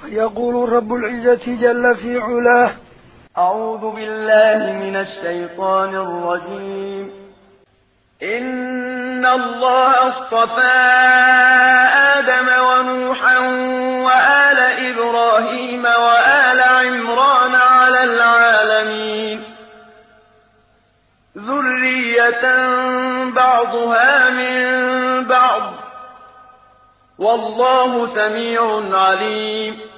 فيقول رب العزة جل في علاه أعوذ بالله من الشيطان الرجيم. إن الله اصطفى آدم ونوحا وآل إبراهيم وآل عمران على العالمين. ذرية بعضها من بعض. والله سميع عليم.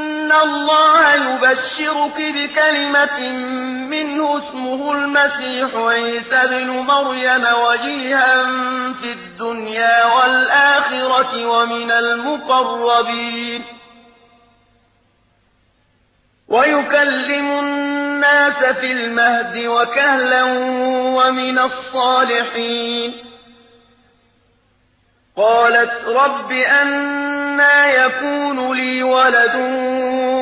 إن الله يبشرك بكلمة منه اسمه المسيح عيسى بن مريم وجيها في الدنيا والآخرة ومن المقربين ويكلم الناس في المهد وكهلا ومن الصالحين قالت رب أنا يكون لي ولد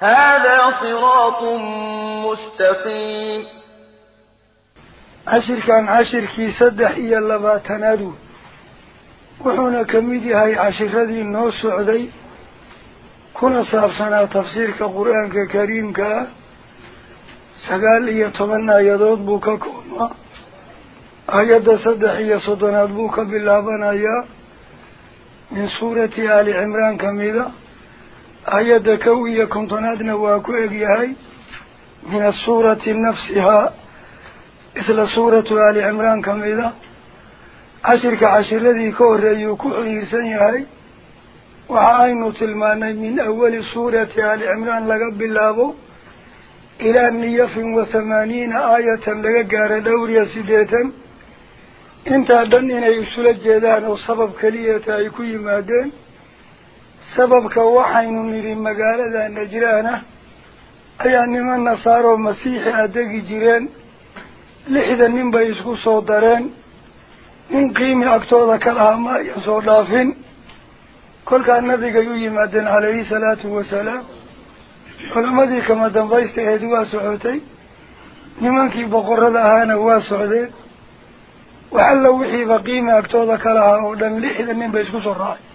هذا صراط مستقيم. عشر كان عشر كي سدح إيا اللبا تنادو. وحونا كميدي هاي عشر ذي النوس سعودي. كنا صابسنا تفسير كقرآن كريم كا سقال إيا طبنا يدود بوكا كوما. آيات سدح إيا صدنات بوكا باللابنا إيا. من سورة آل عمران آيات كوية كنتنادنا واكو إيهاي من السورة نفسها إثل سورة آل عمران عشرك عشر الذي كور يكوح يسنيهاي وعاينو تلماني من أول سورة آل عمران لقب الله إلى نيف وثمانين آية لقار دوريا سيديتا انت دن إنا يسول الجيدان وسبب كلية يكوي مادين سبب كوحين نري مقالة نجرانا أي من نصارو مسيح أدقي جيران لحدا ننبا يسكو soo dhaafin kolkaa nabiga u yimaadeen calayhi salaatu wasalaam culammadii kama dambaysta aheed waa socotay nimankii boqorada ahaana waa socdeen waxalla wixiiba qiimi agtooda ka lahaa oo dhan lixdan nin bay isku soo raacay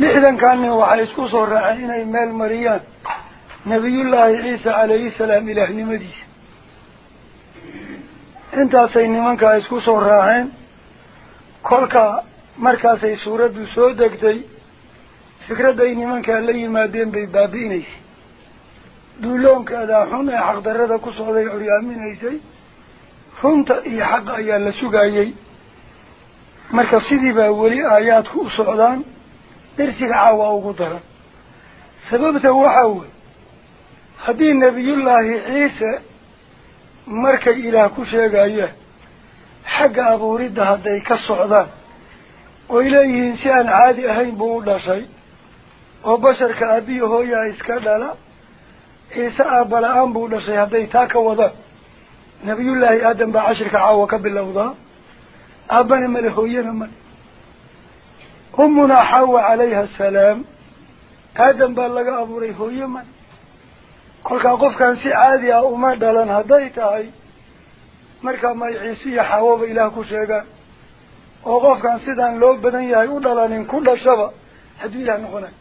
لحذا كان وحيس كسر رأينا إمال مريان. نبي الله عيسى عليه السلام إلى أهل مديس انت سيد نمان كايس كسر رأينا. كلك مركز سورة بسودك دي. فكرة دي نمان كالي مادين ببابيني دولون كذا حون حق درد كسر دي عريامين ايسي فهمت إي حق ايان لسوك أيي. مركز سيدي باولي آيات كسر رأينا haddii nebiyullaahi ciise markay ilaah ku sheegayaan xagga abuuridda hadday ka socdaan oy leeyihiin si aan caadi ahayn buu u dhashay oo basharka aabiya hooyaa iska dhala ciise aabba la-aan buu dhashay hadday taa ka wadaan nabiyullaahi aadam baa cashirka caawa ka bilowdaa aabbana male hooyana male ummunaa xawa calayha asalaam aadam baa laga abuuray hooye male kolkaa qofkan si caadi ah uma dhalan hadday tahay markaa may ciise iyo xawaba ilaah ku sheegaan oo qofkan sidaan loo badan yahay u dhalanin ku dhashaba hadduu ilaah noqonayo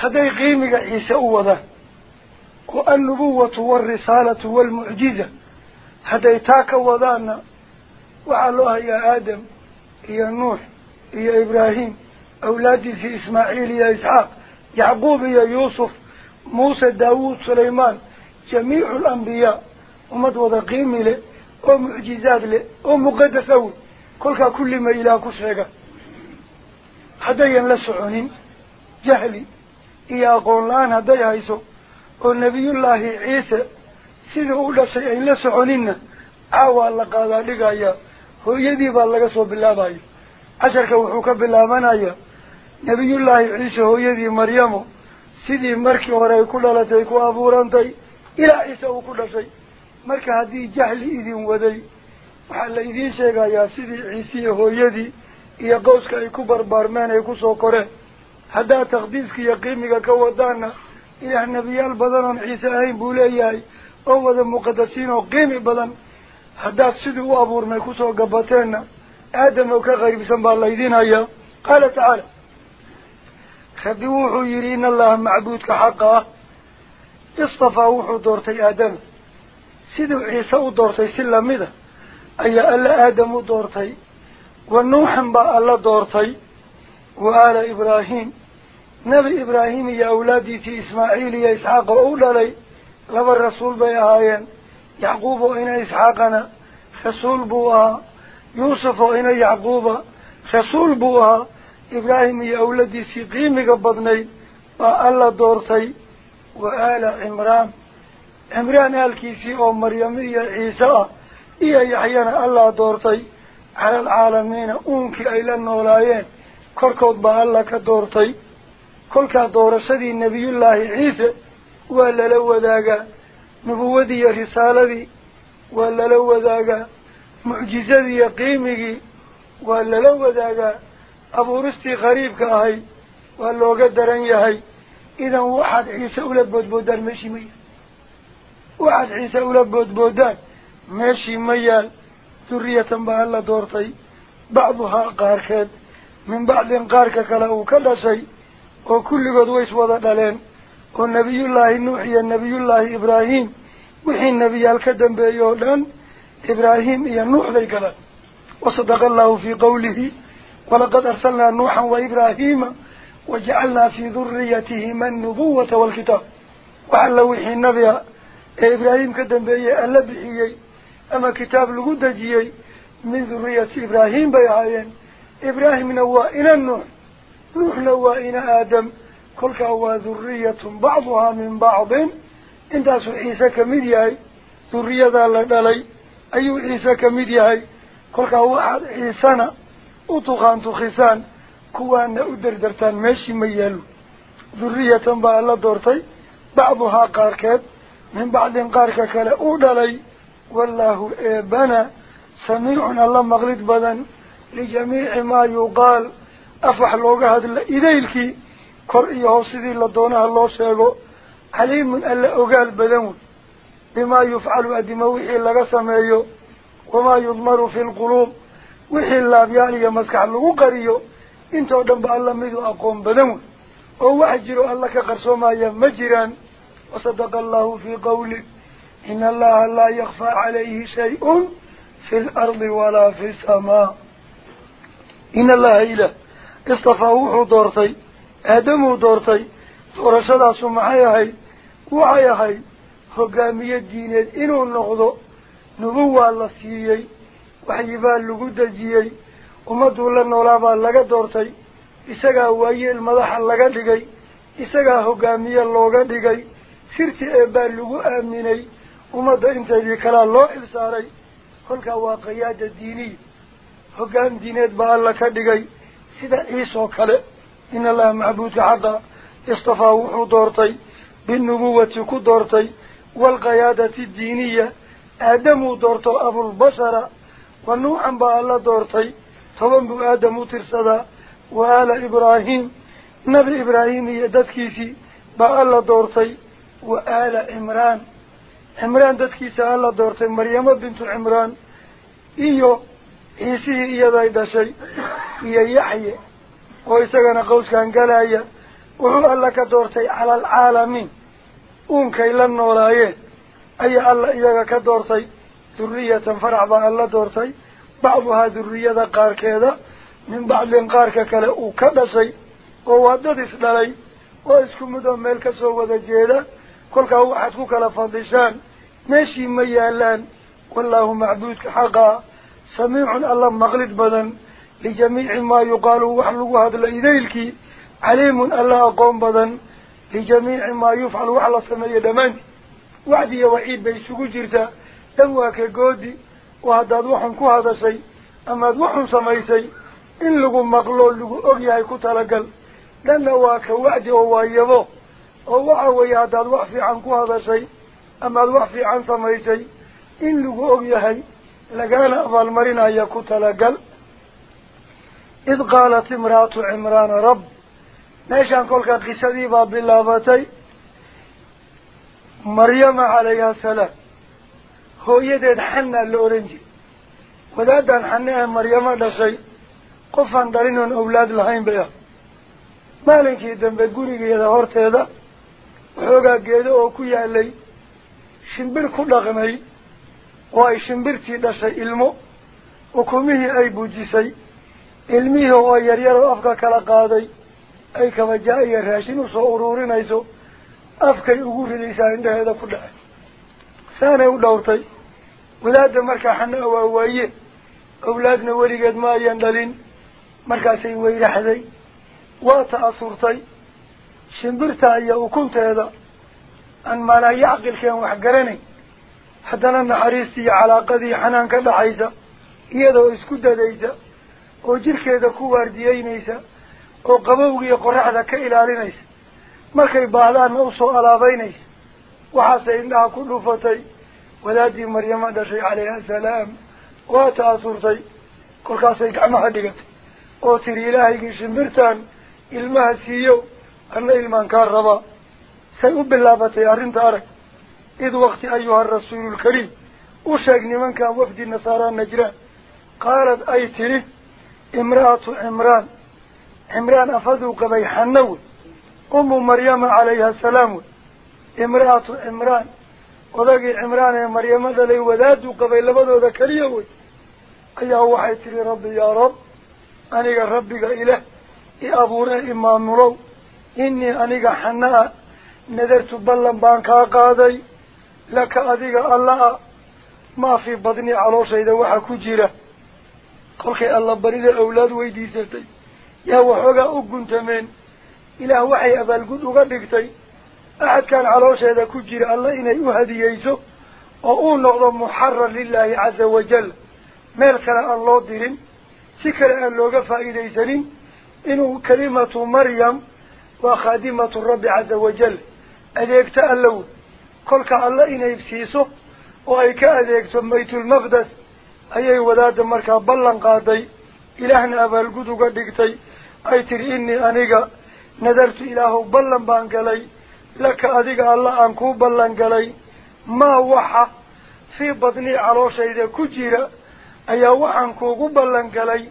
hadday qiimiga ciise u wadaan oo alnubuwatu waalrisaalatu waalmucjiza hadday daawuud sulaymaan jamiicu alambiyaa ummad wada qiimi leh oo mucjizaad leh oo muqadas awey kolkaa kulli ma ilaah ku sheega haddayan la soconin jahli iyo aqoon la-aan hadday hayso oo nebiyullaahi ciise sidii u dhashay ayn la soconinna caawaa la qaadaa dhigayaa hooyadii baa laga soo bilaabaya hore ay ku dhalatay ku abuurantay ilaa ciise uu ku dhashay marka haddii jahli idin waday waxaa la idiin sheegayaa sidii ciisiya hooyadii iyo qowska ay ku barbaarmeen ay kusoo koreen haddaad taqdiiska iyo qiimiga ka wadaana ilaah nebiyaal badan oon ciise ahayn buu leeyahay oo wada muqadasiin oo qiimi badan haddaad sidii u abuurmay kusoo gabateenna آدم وكغيب كغيب سنبه الله يدين هيا قال تعالى خبيوحوا يرين الله معبودك حقا. اصطفاوحوا دورتي آدم. سيدو عيسو ودورتي سلم إذا أي ألا آدم دورتي والنوح با ألا دورتي. وآل إبراهيم. نبي إبراهيم يا أولادي تي إسماعيل يا إسحاق أولا لي لبا الرسول بيهايا يعقوب إنا إسحاقنا. خسول بوها. Laba rasuul bay ahaayeen yacquub oo ina isxaaqana rasuul buu ahaa yuusuf oo ina yacquuba rasuul buu ahaa ibraahim iyo awladiisii qiimiga badnayd baa alla doortay wa aala cimraan cimraan aalkiisii oo maryamo iyo ciise ah iyo yaxyana allaa doortay cala alcaalamiina uunkii ay wadaagaa abuuristii qariibka ahayd waa looga daran yahay idan waxaad ciise ula boodboodaan meeshii ma yaal waxaad ciise ula boodboodaan meeshii ma yaal duriyatan baa alla doortay bacduhaa qaarkeed min bacdin qaarka kale uu ka dhashay oo kulligood ways wada dhaleen oo nebiyullaahi nuux iyo nebiyullaahi ibraahim wixii nebiyaal ka dambeeyey oo dhan إبراهيم ينوح ذي قال وصدق الله في قوله ولقد أرسلنا نوحا وإبراهيم وجعلنا في ذريتهما النبوة والكتاب. وعلوا حين نبيا إبراهيم كدن بي ألبحي أما كتاب لقد جي من ذرية إبراهيم بيعايا إبراهيم نوى إلى النوح نوح نواء إلى آدم. كل كهو ذرية بعضها من بعض. إن تاسو عيسى كمدي ذرية ذالي دل ciisena u tuqaan tukisaan kuwaana u derdertaan meeshii ma yaalo duriyatan baa alla doortay bacduhaa qaarkeed min bacdin qaarka kale u dhalay wallaahu eebana samiicun alla maqlid badan lijamiici maa yuqaal afax looga hadla idaylkii kor iyo hoos sidii la doonaha loo sheego caliimun alla ogaal badan wey بما يفعل أدم وحي لغا سمعيو وما يضمر في القلوب. وحي لا بيالي يمسك عنه وقريو إنتو دنبا الله مذو أقوم بدون ووحجروا الله كقرسوما يمجرا وصدق الله في قوله إن الله لا يخفى عليه شيء في الأرض ولا في السماء. إن الله إله استفاوح دورتي أدم دورتي ورشدا سمعيهي وعيهي waxyi baa lagu dejiyey ummadduu la noolaa baa laga doortay isagaa waayeel madaxa laga dhigay isagaa hogaamiye looga dhigay sirti ee baa lagu aaminay ummadda inteedii kalaa loo xilsaaray kolkaa waa qayaada diiniya hoggaan diineed baa alla ka dhigay sida ciisoo kale in allaha macbuudka xaqa istafaa wuxuu doortay binubuwati ku doortay والقيادة الدينية. آدم دورته أبو البشر. ونوحا با الله دورتي. فبنب آدم ترسدا. وآل إبراهيم. نبي إبراهيم يددكيسي با الله دورتي. وآل إمران عمران دتكيسي الله دورتي. مريم بنت عمران. إيو. إيسي إيضاي شيء. إيا يحيى. ويساقنا قوس كان قلايا. وهو الله كدورتي على العالمين. Ka doortay duriyatan farax baa alla doortay bacduhaa duriyada qaarkeeda min bacdin qaarka kale uu ka dhashay oo waa dad is dhalay oo isku mid oo meel kasoo wada jeeda kolkaa waxaad ku kala fadishaan meeshii ma yaalaan wallaahu macbuudka xaqaa samiicun alla maqlid badan lijamiici maa yuqaalu wax lagu hadla idaylkii caliimun alla aqoon badan lijamiici maa yufcal wax la sameeyo dhammaantii. Wacdi iyo waciid bay isugu jirtaa dhan waa ka goodi. Oo haddaad waxun ku hadashay amaad waxun samaysay in lagu maqlo lagu og yahay ku talagal. Dhanna waa ka wacdi oo waa yabo oo waxa weeye haddaad wax fiican ku hadashay amaad wax fiican samaysay in lagu og yahay lagana abaalmarinaya ku talagal. Id qaalat imra'atu cimraana rab meeshaan kolka qisadii baa bilaabatay maryama calayha asalaam hooyadeed xanaa la odhan jiray wadaadaan xane ee maryamo dhashay qofaan dhalin oon awlaad lahayn bay ah maalinkii dambe gurigeeda horteeda waxoogaa geedo oo ku yaalay shimbir ku dhaqnay oo ay shimbirtii dhashay ilmo ukumihii ay buujisay ilmihii oo yaryar oo afka kala qaaday ay kabajaa iyo raashin usoo uruurinayso afkay ugu ridaysaa indhaheeda ku dhacay saanay u dhowrtay wadaadda markaa xana waa waaye awlaadna weligeed ma ayan dhalin markaasay weyraxday waa ta'asurtay shimbirta iyo ukunteeda aan maalaha yacqilkeen wax garanayn haddana naxariistii iyo calaaqadii xanaan ka dhaxaysa iyadoo isku dadaysa oo jirkeeda ku waardiyeynaysa qabowgiiyo qoraxda ka ilaalinaysa markay baahdaanna usoo alaabeynaysa waxaasay indhaha ku dhufatay wadaadii maryamo dhashay calayha asalaam waa ta'asurtay kolkaasay gacmaha dhigatay oo tiri ilaahaygii shimbirtaan ilmaha siiyo anna ilmaan kaa rabaa say u bilaabatay arrinta arag id wakti ayuha rasuulu lkariim u sheeg nimankan wafdi nasaara najraan qaalad ay tidhi imra'atu cimraan cimraan afaduu qabay xanna wey umu maryama calayha asalaam wey imra'atu cimraan odagii cimraan ee maryamo dhalay wadaaduu qabay labadooda keliya wey ayaa waxay tidhi rabbi yaa rab aniga rabbiga ileh i abuure imaamulow inii aniga xana a nadartu ballan baan kaa qaaday laka adiga alla a maa fii badni calooshayda waxa ku guntameen ilaah waxay abaalgud uga dhigtay axadkan caloosheeda ku jira alla inay u hadiyeyso oo uu noqdo muxarar lilaahi caza wajal meel kale aan loo dirin si kale aan looga faa'iidaysanin inuu kalimatu maryam waa khaadimatu rabbi caza wajal adeegto allow kolka alla inay siiso oo ay ka adeegto baytulmaqdes ayay wadaadda markaa ballan qaaday ilaahna abaalgud uga dhigtay baan galay laka adiga alla aan kuu ballan galay maa waxa fii badnii calooshayda ku jira ayaa waxaan kuugu ballan galay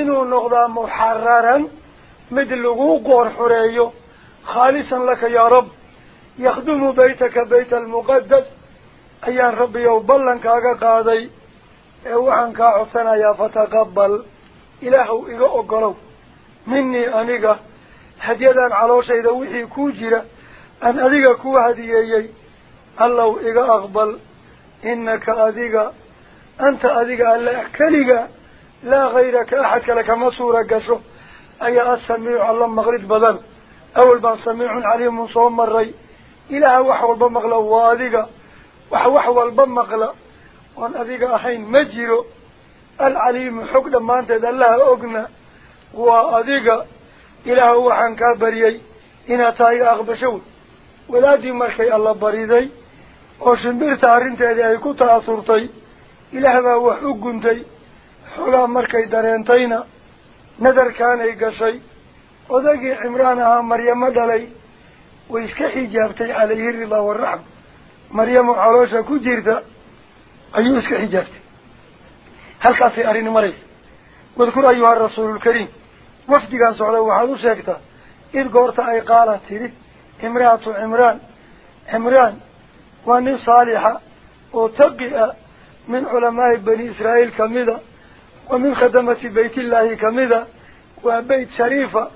inuu noqdaa muxararan mid lagu qoor xoreeyo khaalisan laka yaa rab yakhdumu baytaka bayta almuqadas ayaan rabbiyow ballankaaga qaaday ee waxaan kaa codsanayaa fataqabal ilaahow iga ogolow aniga hadyadan calooshayda wixii kuu jira aan adiga kuu hadiyeeyey allow iga aqbal inaka adiga anta adiga alla keliga laa hayraka axad kale kama suura gasho ayaa asamiicu alla maqlid badan awel baan samiicun caliimun soo maray ilaaha wax walba maqla waa adiga wax wax walba maqla oon adiga ahayn ma jiro alcaliimu xog dhammaanteed allaha ogna waa adiga ilaaha waxaan kaa bariyey inaad tahay iga aqbasho wey wadaadii markay alla bariday oo shimbirta arrinteedii ay ku ta'asurtay ilaah baa wax u guntay xoogaa markay dareentayna nadarkaanay gashay odagii cimraan ahaa maryamo dhalay ويسك حجابتي عليه وفد كان سعوده وحادو شاكتا إذ قورت أي قالت تريد إمرأة عمران عمران وأن صالحة وتقئ من علماء بني إسرائيل كمذا ومن خدمة بيت الله كمذا وبيت شريفة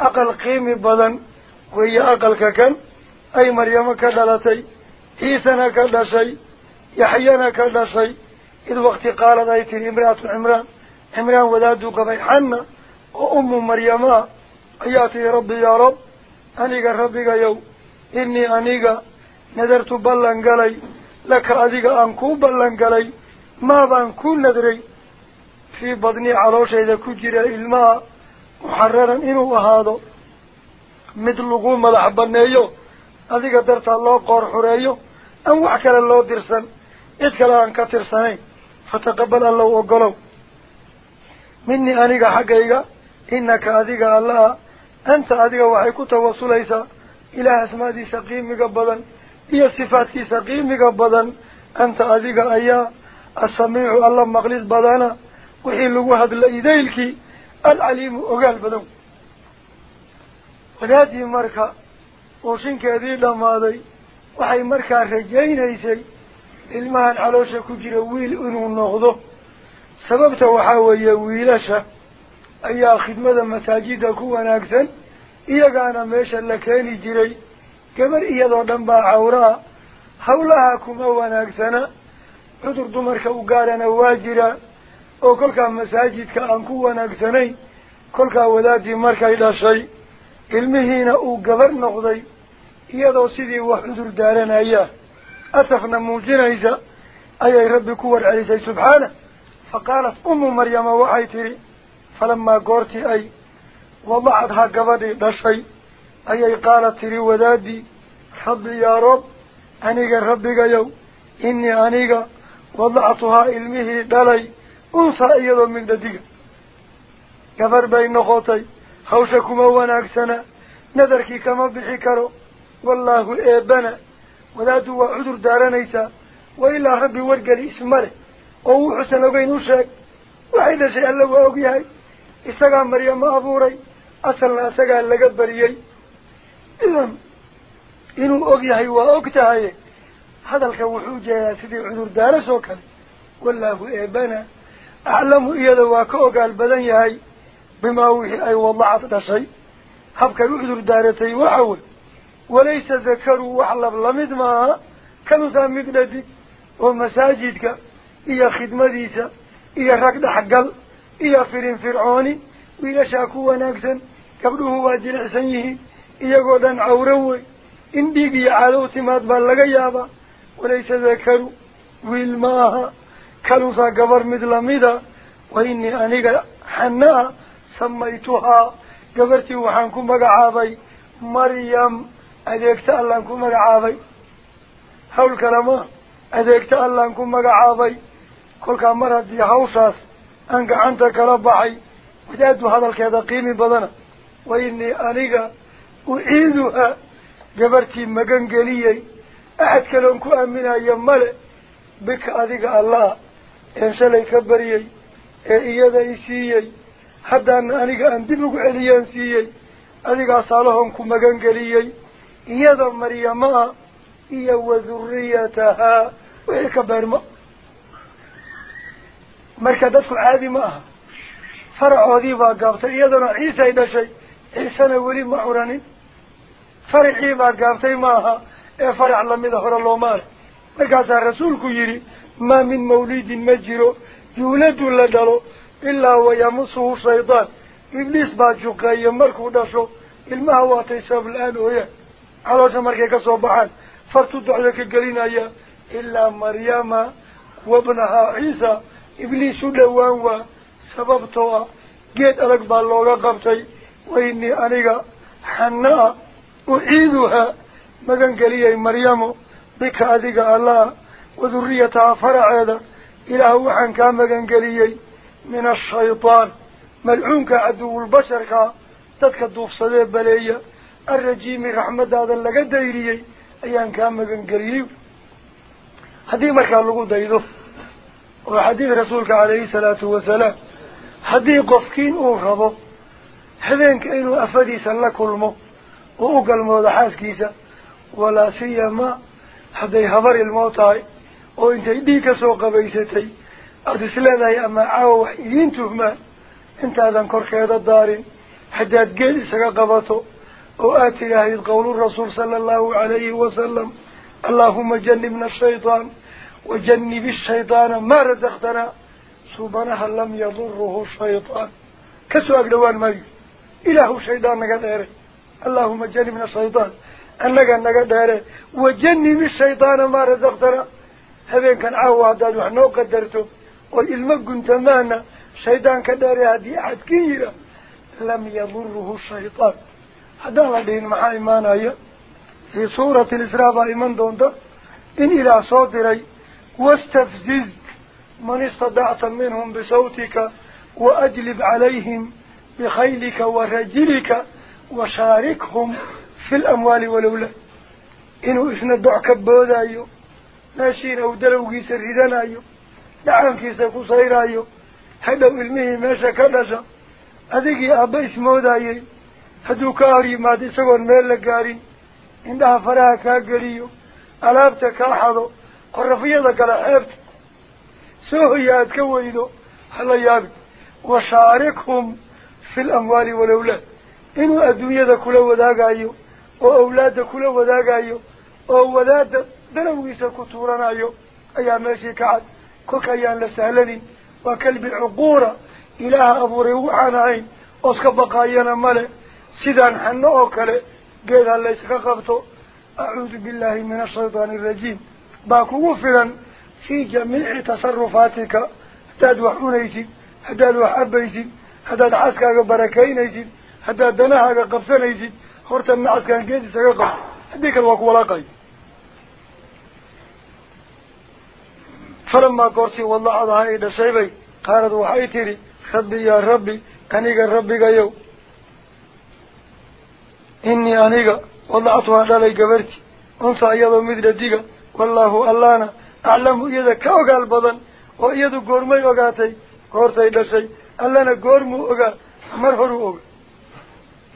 أقل قيم بدن وهي أقل ككن أي مريم كدلتي عيسى كدشي يحيى كدشي إذ وقت oo ummu maryama ayaa tihi rabbi yaa rab aniga rabbigayow inii aniga nadartu ballan galay laka adiga aan kuu ballan galay maabaan ku nadray fii badnii calooshayda ku jira ilmaha muxararan inuu ahaado mid lagu madax banneeyo adiga dartaa loo qoor xureeyo aan wax kale loo dirsan cid kale aan ka tirsanayn fataqabal allow ogolow. Minii aniga xaggayga إنك أذيك الله. أنت أذيك وحيكو توصليسا إلى أسماء سقيم قبضا هي صفات سقيم قبضا أنت أذيك أيا. السميع الله مغلظ بدانا وحين لقوهد لإيديلك العليم أقال بدون. marka uu shinkeedii dhammaaday waxay markaa rajaynaysay ilmahan caloosha ku jira wiil inuu noqdo sababta waxaa weeye wiilasha أي خدمة مساجد كوا ناقصن إياك أنا ماشى لكاني جري كبر إياه ضنبا عورا حولها كوا وناقصنا قدر دمر كوجارنا واجرا أو كل كام مساجد كأن كوا ناقصني كل كأولادي مركا إلى شيء المهينة أو جبر نقضي إياه ضو سدي وحدر دارنا إياه أسفنا موجنا إذا أي ربي كوا سبحانه فقالت أم مريم وعيتي falamaa goortii ay wadacadhaa gabadhii dhashay ayay qaalat tidhi wadaadii rabbi yaa rob aniga rabbigayow inii aniga wadactuhaa ilmihii dhalay unsaa iyadoo migdadiga gabar bay noqotay hawsha kuma wanaagsana nadarkii kama bixi karo wallaahu eebana wadaaddu waa cudur daaranaysaa wa ilaa rabbi wargeli isma leh oo wuxuusan ogeyn u sheeg waxay dhashay alla waa ogyahay isagaa maryamo abuuray asalna isagaa laga bariyey idan inuu og yahay waa og tahaye hadalka wuxuu jeedaa sidii cudur daaras oo kale wallaahu eebana aclamu iyada waa ka ogaal badan yahay بما وحي أي وضعت دشي هبك إيا فرين فرعوني وإيا شاكوا ناكسا كبره واجر حسنيه إيا قودان عوروي إن ديقي عالو تماد بالغيابا وليس ذكروا ويلماها. كانوا سا قبر مثل مدى وإني أنيق حناها سميتها. قبرتي وحانكم مقعابي مريم أديكت أنكم مقعابي حول كلامه أنك أنت كربعي ودادو هذا الكيدا قيمي بدنا. وإني أنيقا أعيدها. قبرتي مقنقليي أحد كلامكم أمنا يمال بك أذيك الله. إنسان يكبريي. إيادا يسيي siiyey adigaasaa lahon ku magan geliyey iyada maryama ah iyo wa duriyatahaa wixii ka beermo مركا دفع عادي معها فرع هذي بها قابتا يدنا عيسى إذا شيء عيسى نولي معوراني فرع هذي بها قابتا معها اي فرع الله مدهور الله مار مركاسا الرسول كيري ما من موليد مجيرو يولد لدلو إلا هو يمصه سيطان إبليس باجوكا يمركو داشو المهوات تيساب الآن هو على شمركا كصوبحان فرتو دعوك القلين إلا مريم وابنها عيسى إبليس دوان وسببتها جيت ألك باللوغة قبتي وإني أنيقى حناء أعيدها مغان قليا مريم بك أذيك الله وذريتها فرع هذا إله وحن كان مغان قليا من الشيطان ملعونك عدو البشر تدك الدوف صديب بلية الرجيم رحمة هذا لقى دايريي أيان كان قريب هذه مركا لقو دايدو وحديث رسولك عليه الصلاة والسلام هذه قفكين أورغبو habeenka inuu afadiisa la kulmo oo u galmoodo xaaskiisa walaa siyama hadday habar ilmoo tahay oo intay dhiig ka soo qabaysatay aada isleedahay ama caawa wax idiin tuhmaan intaadan korkeeda daarin haddaad geed isaga qabato oo aad tidhaahdid wajanib ishaydaana maa rasaqtanaa subanaha lam yaduruhu shaytaan kasoo agdhawaan maayo إله الشيطان نقدره اللهم جنبنا الشيطان. أنك نقدره وجنب الشيطان ما رزقتنا. هذين كان عواد وحنو قدرته والإلمق كنت مانا. شيطان كداره هذه أحد كيرا. لم يضره الشيطان. هذا لدين مع إيمانا في سورة الإسراء إيمان دونتا. إن إلى صوتري واستفزز من استطعت منهم بصوتك وأجلب عليهم بخيلك ورجلك وشاركهم في الأموال والأولاد. إنه إسنا دعك بودايو ماشين أو دلوكي سردانايو دعانكي سكسيرايو هذا علمه ماشا كدشا أذيكي أبا اسمودايي هدو كاري ما دي سوان ميلا قرفية كلا حبت سوهيات كويدو هلا يابد وشاركهم في الأموال والأولاد إنه الدنيا كل وداقايو وأولاد كل وداقايو وأولاد دلويس كتورنا أيو أيام ماشي كعد كوك أيام لسهلني وكلب العقورة إله أبو روحان عين أسك بقايانا ملي سيدان حنو أوكالي قيد الله يسكقبتو أعوذ بالله من الشيطان الرجيم جميع تصرفاتك هداد وحونيسي هداد وحبيسي haddaad xaaskaaga barakaynaysid haddaad danahaaga qabsanaysid horta nacaskaan geed isaga qab haddii kale waa ku walaaqay falamaa goortii wadacadaha ay dhashay bay qaalad waxay tidhi rabbi yaa rabbi aniga rabbigayow inii aniga wadactuhaa dhalay gabarti unsa iyadoo mid dhadiga allaana aclamu iyada ka ogaal badan oo iyadu goormay ogaatay goortay dhashay allana goormuu ogaa mar horuu oga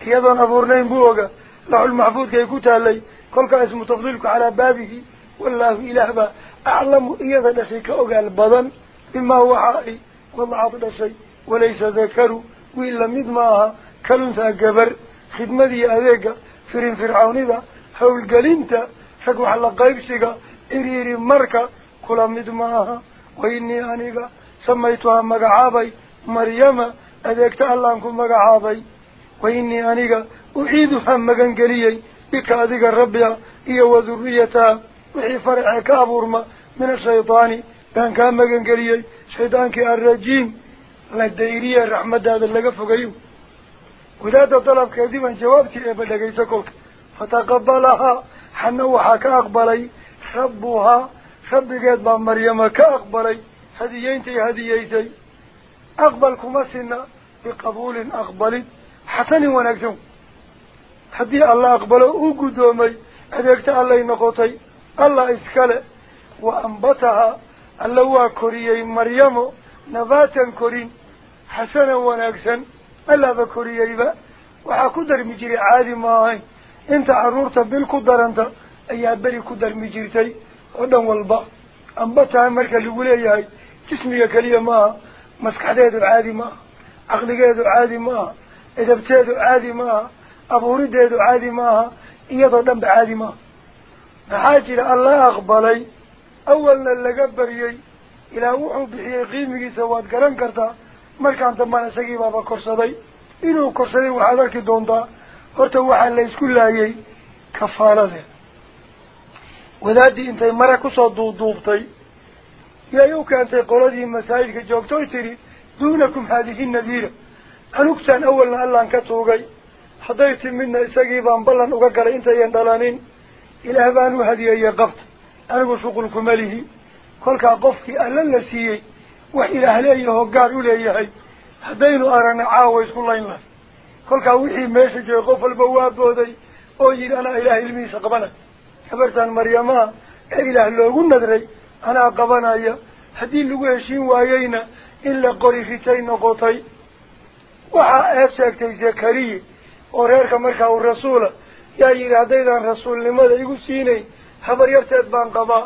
iyadoon abuurnayn buu ogaa laxulmaxfuudkay ku taalay kolkaa ismu tafdiilku calaa baabihi wallaahu ilaah baa aclamu iyada dhashay ka ogaal badan bimaa waxa ay wadacad dhashay walaysa dakaru wiil lamid ma aha kaluntaa gabar khidmadiiyo adeega firin fircawnida howlgelinta ساقو حالا قيبسيقا إريري مركا كلا مدماها وإني هانيقا سميتها مقعابي مريما أذيكت ألانكم مقعابي وإني هانيقا أعيدها مقنقليي بكاذيقا ربيا إيا وذريتها وحي فرعك أبورما من الشيطان كان كان مقنقليي شيطانك الرجيم لديريا الرحمة هذا اللقاء فقيم وذات طلب كذبا جوابك إبا لقيسكوك فتقبلها xana waxaa ka aqbalay rabbuhaa rabbigeed baa maryama ka aqbalay hadiyeyntai hadiyeysay أقبل كمسنا بقبول أقبل حسن ونكسم حدي الله أقبله وقدومي أدكت الله نقطي الله إسكاله وأنبتها. الله كوريي مريم نباتا كورين. حسنا ونكسا الله بكوريي با. وحكدر مجري عادي انت عرورت بالقدر انت اياد بري قدر مجريتي ودن والبا أنبتها مركا لقولي جسمي كليه ماها maskaxdeedu caadi maaha caqligeedu caadi maaha edabteedu caadi maaha abuurideedu caadi maaha iyadoo dhanba caadi maaha maxaa jira alla aqbalay awalna laga baryey ilaa wuxuu bixiyey qiimigiisa waad garan kartaa markaan dambana isagii baaba korsaday inuu korsaday waxaad arki doontaa horta waxaa la isku laayay kafaaladeed wadaadii intay mare kusoo duuduubtay yay u keentay qoladii masaajidka joogto oy tidhi duunakum haadihi nadiira anugtaan awalna allaan ka tuugay hadday timidna isagii baan ballan uga galay intayan dhalanin ilaah baan u hadiyeeyey qabta anigu shuqul kuma lihi kolkaa qofkii alla la siiyey wax ilaah leeyahoo gaar u leeyahay haddaynu aragna caawa isku layn lahay kolkaa wixii meesha joogay qof walba waa booday oo yidhi anaa ilaah ilmihiisa qabanaya habartan maryamaha ee ilaah loogu nadray anaa qabanaya haddii lagu heshiin waayeyna in la qori ritay noqotay waxaa eed sheegtay zakariya oo reerka markaa uu rasuula yaa yidhi haddaydaan rasuulnimada igu siinayn habaryarteed baan qabaa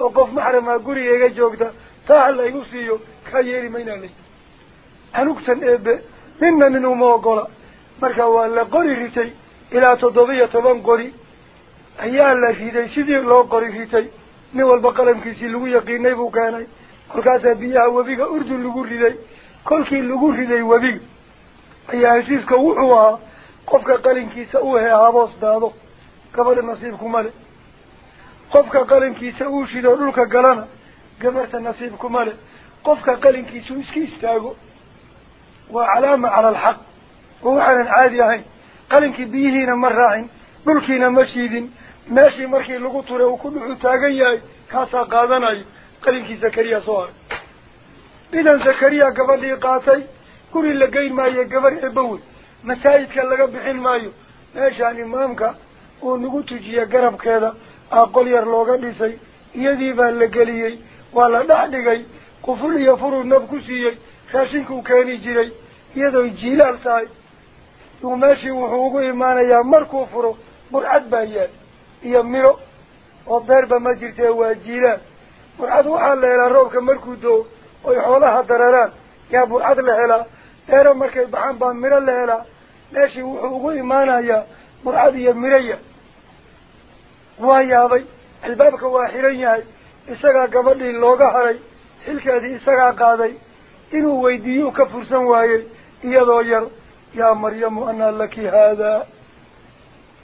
oo qof maxramaa gurigayga joogta taa hala igu siiyo kaa yeeli maynaa lay anugtan eebe ninna nin uma ogola marka waa la qori ritay ilaa toddoba-iyo toban qori ayaa la riday sidii loo qori ritay nin walba qalamkiisii lagu yaqiinay buu keenay kolkaasaa biyaha webiga urdun lagu riday kolkii lagu riday webiga ayaa heshiiska wuxuu ahaa qofka qalinkiisa uu he haboos daado gabadha nasiibkuma le qofka qalinkiisa uu shido dhulka galana gabarta nasiibkuma le qofka qalinkiisuu iska istaago waa calaama cala alxaq turay uu ku dhuxu taagan yahay kaasaa qaadanayo qalinkii zakariya soo haray idan zakariya gabadhii qaatay guri la geyn maayo gabar eebawey masaajidka laga bixin maayo meeshaan imaamka uu nagu tujiye garabkeeda aqol yar looga dhisay iyadii baa la geliyey waa la dhex dhigay quful iyo furuu nab ku siiyey raashinkuu keeni jiray iyadooy jiilaal tahay beerba ma jirtee waa jiilaal burcad waxaa la helaa roobka markuu doo oy xoolaha dararaan yaa burcad la helaa beero markay baxaan baa miro la helaa meeshii wuxuu ugu imaanayaa burcad iyo miraya waa yaabay albaabka waa xiran yahay isagaa gabadhii looga haray xilkeedii isagaa qaaday inuu weydiiyo ka fursan waayey iyadoo yar laki haadaa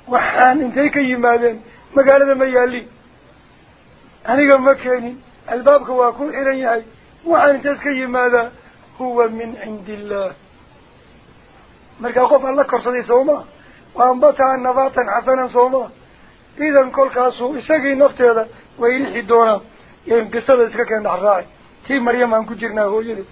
waxaan intay ka yimaadeen magaalada ma yaalin aniga ma keenin albaabka waa ku xiran yahay waxaan intaas ka yimaadaa huwa min cindi illaah markaa qof alla korsaday sooma waanbataa nabaatan xasanan sooma idan kolkaasuu isagii nafteeda way lixi doonaan yan qisada iska keen dhaxraacay tii maryam aan ku jirnaa hooyada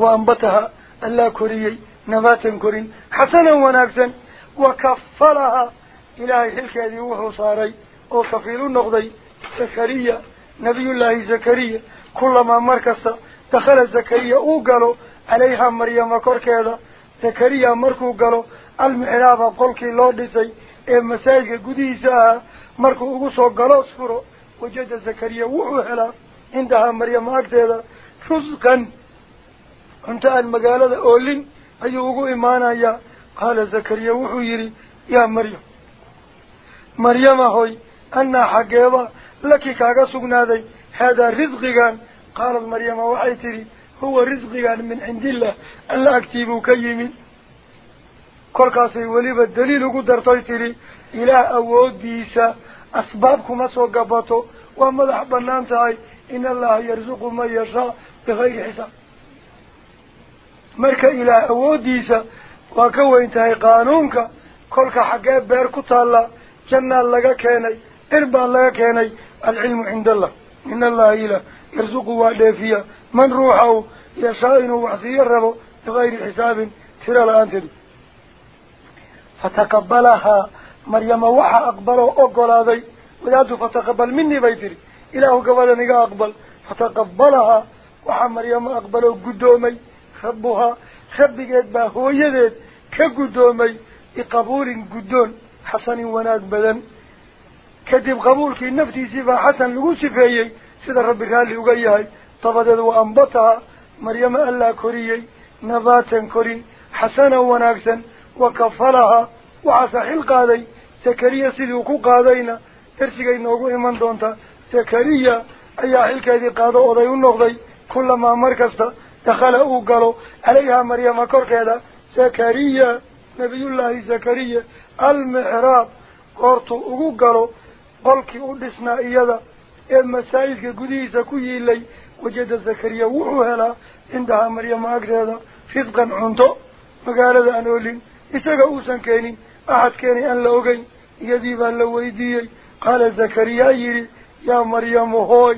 wa ambataha allaa koriyey نباتن كرين حسنا ونقزا وكفلها. إلى حلك هذه وهو صاري أو صفيل النقضي. زكريا نبي الله زكريا كلما مركز دخل زكريا أوقلو عليها مريم وكورك هذا. زكريا مركو قلو المعرافة قولك اللوردسي المساجة إيه قديسة. مركو أقصو قالوا سفرو وجد زكريا وحوهلا عندها مريم أكتذا فزقا انتهى المقالة أولين. Imaanayaa qaala zakariya wuxuu yidhi yaa maryam maryama hoy annaa xaggeeba laki kaaga sugnaaday haadaa risqigan qaalad maryama waxay tidhi huwa risqigan min cindillah alla agtii buu ka yimid kolkaasay weliba daliil ugu dartoy tidhi ilaah awoodiisa asbaab kuma soo gabato waa madax banaan tahay in allaha yarsuqu man yashaa bikayri xisaab qaanuunka kolka xaggee beer ku taalla jannaa laga keenay ir baa laga keenay alcilmu cinda allah in allaha ilah yarsuqu waa dheefiya man ruuxaw yashaa inuu waxsiiyo rabo bikayri xisaabin tira la-aanteedu fataqabalahaa maryama waxaa aqbaloo ogolaaday wadaadu fataqabal minii bay tiri ilaahu gabadan iga aqbal fataqabalahaa waxaa maryamo aqbaloo guddoomay rabbuhaa rabbigeed baa hooyadeed ka guddoomay biqabuulin guddoon xasanin wanaag badan kadib qabuulkii naftiisii baa xasan lagu sifeeyey sida rabbi raalli uga yahay dabadeed waa ambataha maryamo allaa koriyey nabaatan korin xasanan wanaagsan wa kafalahaa waxaasa xil qaaday zakariya sidii ku qaadayna darsigay noogu iman doontaa zakariya ayaa xilkeedii qaado oday calayhaa maryama korkeeda zakariya nabiyullaahi zakariya almixraab goortuu ugu galo qolkii u dhisnaa iyada ee masaajidka gudihiisa ku yiilay wajada zakariya wuxuu helaa cindahaa maryama agteeda risqan cunto magaalada aan oolin isaga uusan keenin axad keenay aan la ogeyn iyadii baa la weydiiyey qaala zakariyaa yidhi yaa maryamu hooy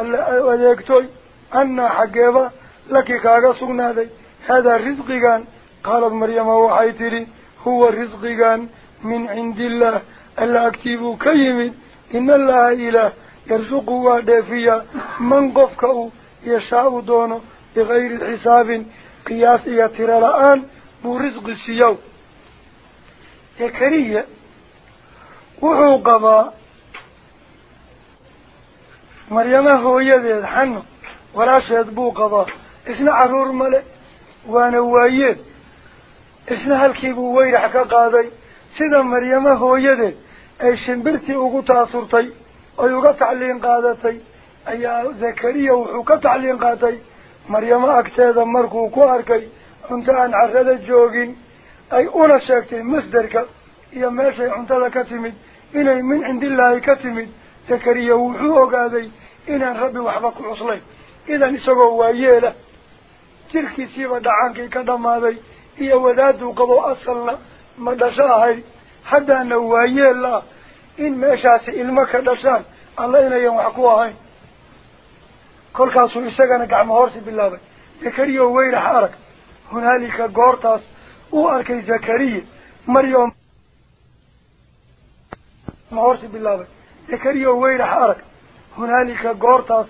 alla adeegtoy annaa xaggeeba لك كاغا سغنادي هذا رزقي كان قالت مريم وحيتري هو رزقي كان من عند الله. الا اكتب كيمد إن الله إله. يرزق ودافيا. من قفك يشاء دونه بغير حساب. قياس ترى الان برزق سيو تكريه وعقبا مريم هو يدي الحن. ولا شهد بو قضاه waana waayeen isna halkiibuu weyrax ka qaaday sida maryama hooyadeed ay shimbirtii ugu taasurtay oy uga tacliin qaadatay ayaa zakariya wuxuu ka tacliin qaatay maryamo agteeda markuu ku arkay cunto aan carrada joogin ay una sheegtay masderka iyo meeshay cuntada ka timid inay min cindillaahi ka timid zakariya wuxuu ogaaday inaan rabbi waxba ku cuslayn idan isagoo waayeela تركي سيبا دعانكي كدماذي هي قبو قضو أصلا مدشاهي حدا نوايا الله إن ميشاسي إلمك دشان الله إنا يمحكوهي كل كاسو إساقنا كعمهورسي بالله. ذكريو وير حارك؟ هنالك غورتاس. وأركي زكريا. مريوم مهورسي بالله. ذكريو وير حارك؟ هنالك غورتاس.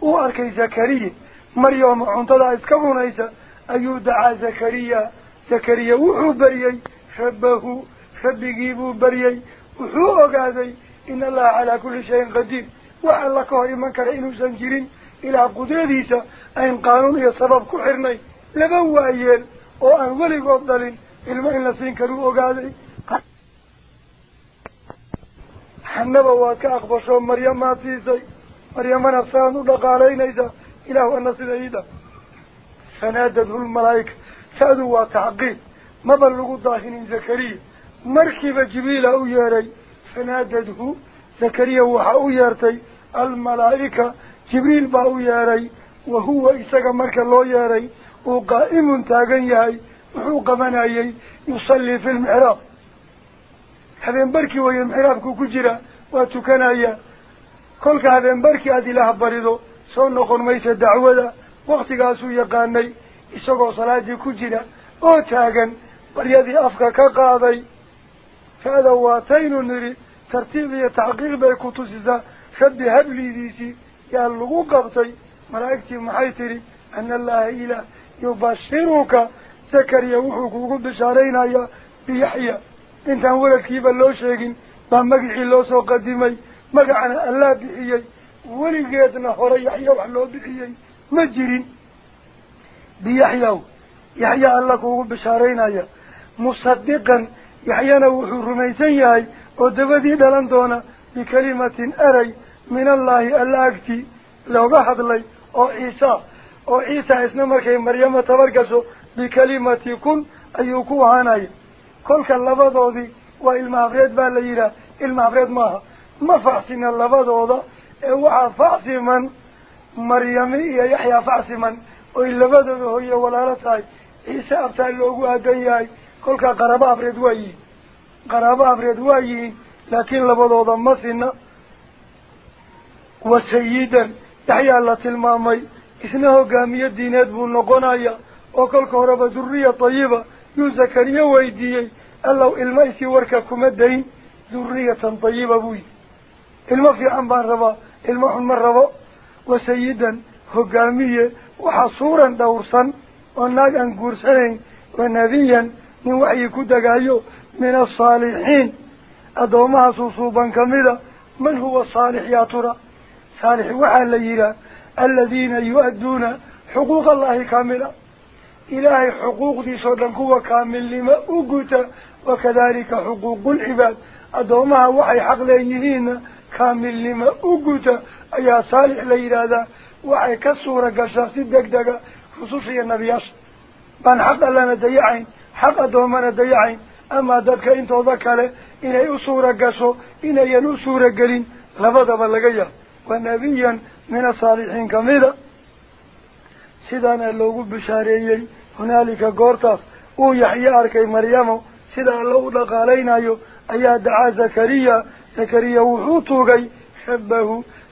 وأركي زكريه مريم عندها اسكبون ايسا أيو دعا زكريا. زكريا وحو بريي خبه خب يجيبو بريي وحو اقاذي إن الله على كل شيء قدير. وعلى كهر من كرئين وسنجرين إلى قدر ديسا أين قانون هي سبب كحرني. لبوا ايال أو انولي قبضلين إلما إن لسين كرو اقاذي حنبوا واتك أخبشو مريم ما تيسي. مريم أنا سانو لقالين ايسا إله النصر أيضا فنادده الملائكة فأدوا تعقيد ما بلغوا الضاهن زكريا؟ مركب جبيل أو ياري. فنادده زكريا وحا أو يارتي. الملائكة جبريل با أو ياري. وهو إساق مركا لو ياري. وقائم تاقنيهاي وحو قمنايي يصلي في المحراب. هذا بركي ويمحرابكو كجرا واتو كنايا كل هذا بركي هذي لها بريدو. Noqon maysa dacwada waktigaasuu yaqaanay isagoo salaadii ku jira oo taagan baryadii afka ka qaaday fa-da waataynu nidhi tartiib iyo taxqiiq bay ku tusisaa rabbi hablidiisii yaa lagu qabtay malaa'igtii maxay tidhi ana allaha ilaah yubashiruka zakariya wuxuu kuugu bishaaraynayaa biyaxya intaan weladkiiba loo sheegin baa magicii loo soo qadimay magacana allaa bixiyey jirin biyaxyaw yaxya alla kuugu bishaaraynaya musadiqan yaxyana wuxuu rumaysan yahay oo dabadii dhalan doona bikalimatin eray min allaahi alla agti looga hadlay oo ciisa oo ciisa isna markay maryamo tabargasho bikalimati kun ayuu ku ahaanaya kolka labadoodii waa ilma habreed baa la yidhaah ilma habreed maaha ma facsina labadooda loogu aadan yahay kolkaa qaraabo habreed waa yihiin qaraabo habreed waa yihiin laakiin labadooda ma sina wa sayidan yaxyaa la tilmaamay isna hogaamiye diineed buu noqonaya oo kolka horeba duriya tayiba yuu zakariya weydiiyey allow ilmo isii warka kuma dayn duriyatan tayiba buu yihi ilmo fiican baan rabaa المحن مرضى وسيدا هقامية وحصورا دورسا ونالا قرسين ونبيا من وعي كدقايو من الصالحين أدومها سوصوبا كاملة من هو الصالح يا ترى صالح وحال ليلة الذين يؤدون حقوق الله كاملة إلهي حقوق دي صدن قوة كامل لما أقوت وكذلك حقوق العباد أدومها وحي حق ليهين suura gashaa si deg dega rususha iyo nebiyaasha baan xaq allana dayacayn xaq addoomana dayacayn amaa dadka intooda kale inay u suura gasho inayan u suura gelin labadaba laga yahay waa nebiyan min asaalixiin kamida sidaana loogu bishaareeyey hunaalika goortaas uu yaxyo arkay maryamo sida alla u dhaqaalaynayo ayaa dacaa zakariya زكريا وحو توغي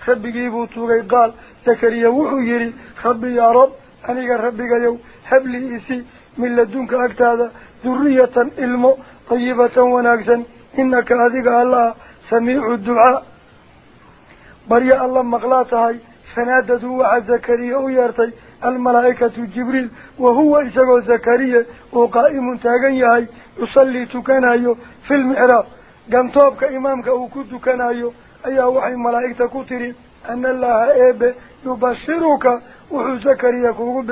خبي جيبو توغي قال زكريا وحو يري خبي يا رب أنا ربك يو حبلي إسي من لدنك أكتاذا ذرية إلم طيبة وناكسا إنك أذيك الله سميع الدعاء بريا الله مغلاتها فنادتوا على زكريا ويرتي الملائكة جبريل وهو إسقو زكريا وقائم تاقنيا يصلي تكنايو في المعراب إنك هذيك الله سميع الدعاء بريا الله مغلاتها فنادته وعد زكريا ويرتي الملائكة جبريل وهو إساق زكريا وقائم تاقنيهي يصلي تكنايو في المعراب قنطوبك إمامك وكد تكنايو أيها وحي ملائكة كتري أن الله إيب يبشرك وحو زكريا كوكو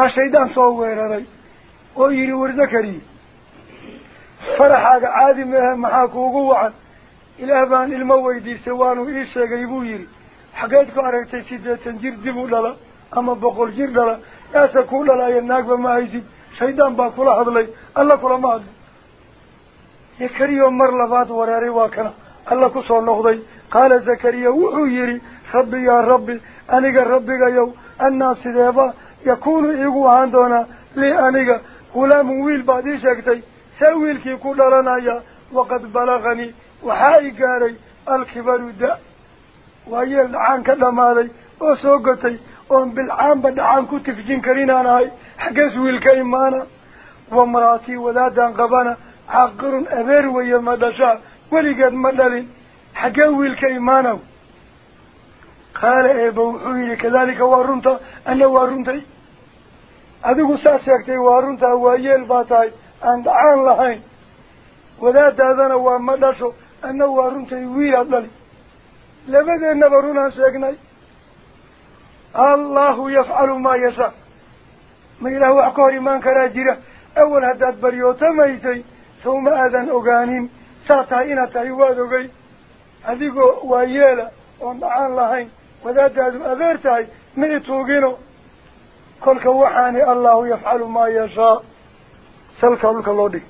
بشارين أيها بولد اسمه يحيى الليلة مصدقا رمينا بكلمة عيسى من الله الله كتمد وسيدا حقامية دينه وحصورا عفيف دور سوي ونبيا من حق يبلغ له هذا الأول من الصالحين كمل سكري وفرح سوي سدهالا ما شيدان صوّر رأي ويري ورزكري فرح عادي مها محاك وقوعا إلى بان المويدي سوانو إيشا قيبو يري. حقيتك دبو للا بقول جير للا ياسا كول للا يناك بما هيسي شيدان باكولا هذلي الله كولا ما هذلي يكريو مر لباد وراري واكنا الله كسو نغضي قال زكريا وحو يري ربي يا ربي أنيق ربي يو الناس ديبا يكون إيقو عندنا لي أنيق غلام ويل بعدي شكتي سويل كي كل لنا وقد بلغني وحاي قاري الكبر دا ويل عن كلمالي وسوقتي وان بالعام بدعان كنت قال إيبو حويل كذلك وارنتا أنا وارنتي. أدوك ساسيكتي وارنتا ويل باتاي عند عان لهين وذا دادنا ومدشو أنا وارنتي ويل أبلي لبدا نبرونا سيكني الله يفعل ما يشاء. ما إله أحكوري من كراجرة أول هداد بريوتا ميتي. ثم أذن أغانين. ساتا إنا تهيواد أغي أذيقو وذات هذا أذيرتهي من توقينو. كل كوحاني الله يفعل ما يشاء. سلك لك الله دي.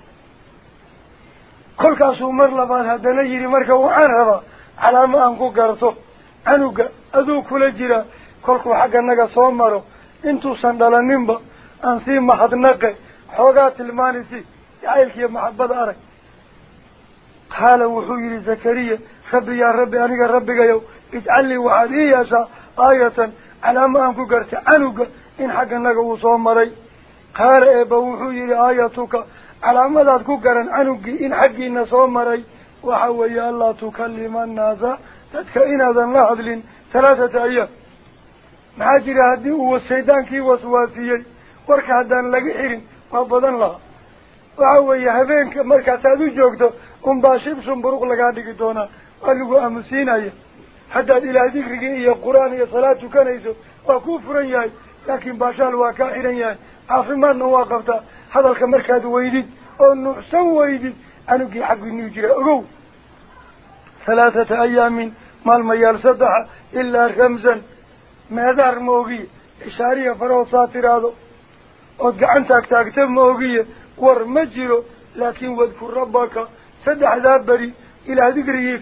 كل كاسو مر لبان هذا نجري مركا وحان هذا. على ما أنكو قرطو. أنوك أذو كل جرا كل كو حقا نقا صومرو إنتو سندلنين با أنسي محد نقي. حوقات المانسي جعيلك يا محبة أرك قال وحيري زكريا. ربي يا ربي أنيق ربي يو اجعل لي وعدية آية على ما أنكو قرت عنك إن حق النقو صومري قال إبا وحيري آياتك على ما ذاتكو قرن عنك إن حقي إن صومري وحوي الله تكلم الناس تتكئن هذا الله ثلاثة أيام. maxaa هدي هو السيدان كي haddaan laga xirin waa badan waxa weeye habeenka markaasaad u joogto unbaa shibshun buruq lagaa dhigi doonaa waa lagu aamusiinaya iyo qur-aan iyo salaad tukanayso waa kuu furan yahay laakiin baashaal waa kaa xidhan yahay caafimaadna waa qabtaa hadalka markaad weydid oo nuucsan weydid canugii xagginuu jira ogow halaathata ayaamin maalmayaal saddexa ilaa ramsan meedaar moogiye ishaariya farood saa tiraahdo ood gacan taagtaagta moogiye ورمجيرو لكن واذكر ربك سدح ذابري إلى ذكره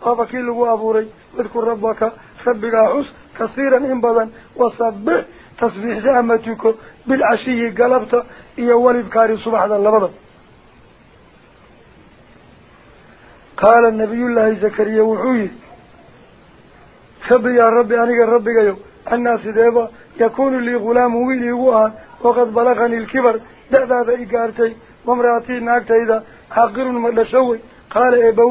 كامحرنا قابك اللغو أبوري. واذكر ربك ربك عس كثيرا انبضا وصبح تصبيح زامتك بالعشي قلبت. إيا والبكاري صبح ذا اللبضا قال النبي الله زكريا وحوي. خبي يا ربي أنيق ربي يو الناس ديبا يكون لي غلام ويلي وقد بلغني الكبر. دعذا إيقارتي. ومراتي ناكتايدا حقر مدشوي. قال إبا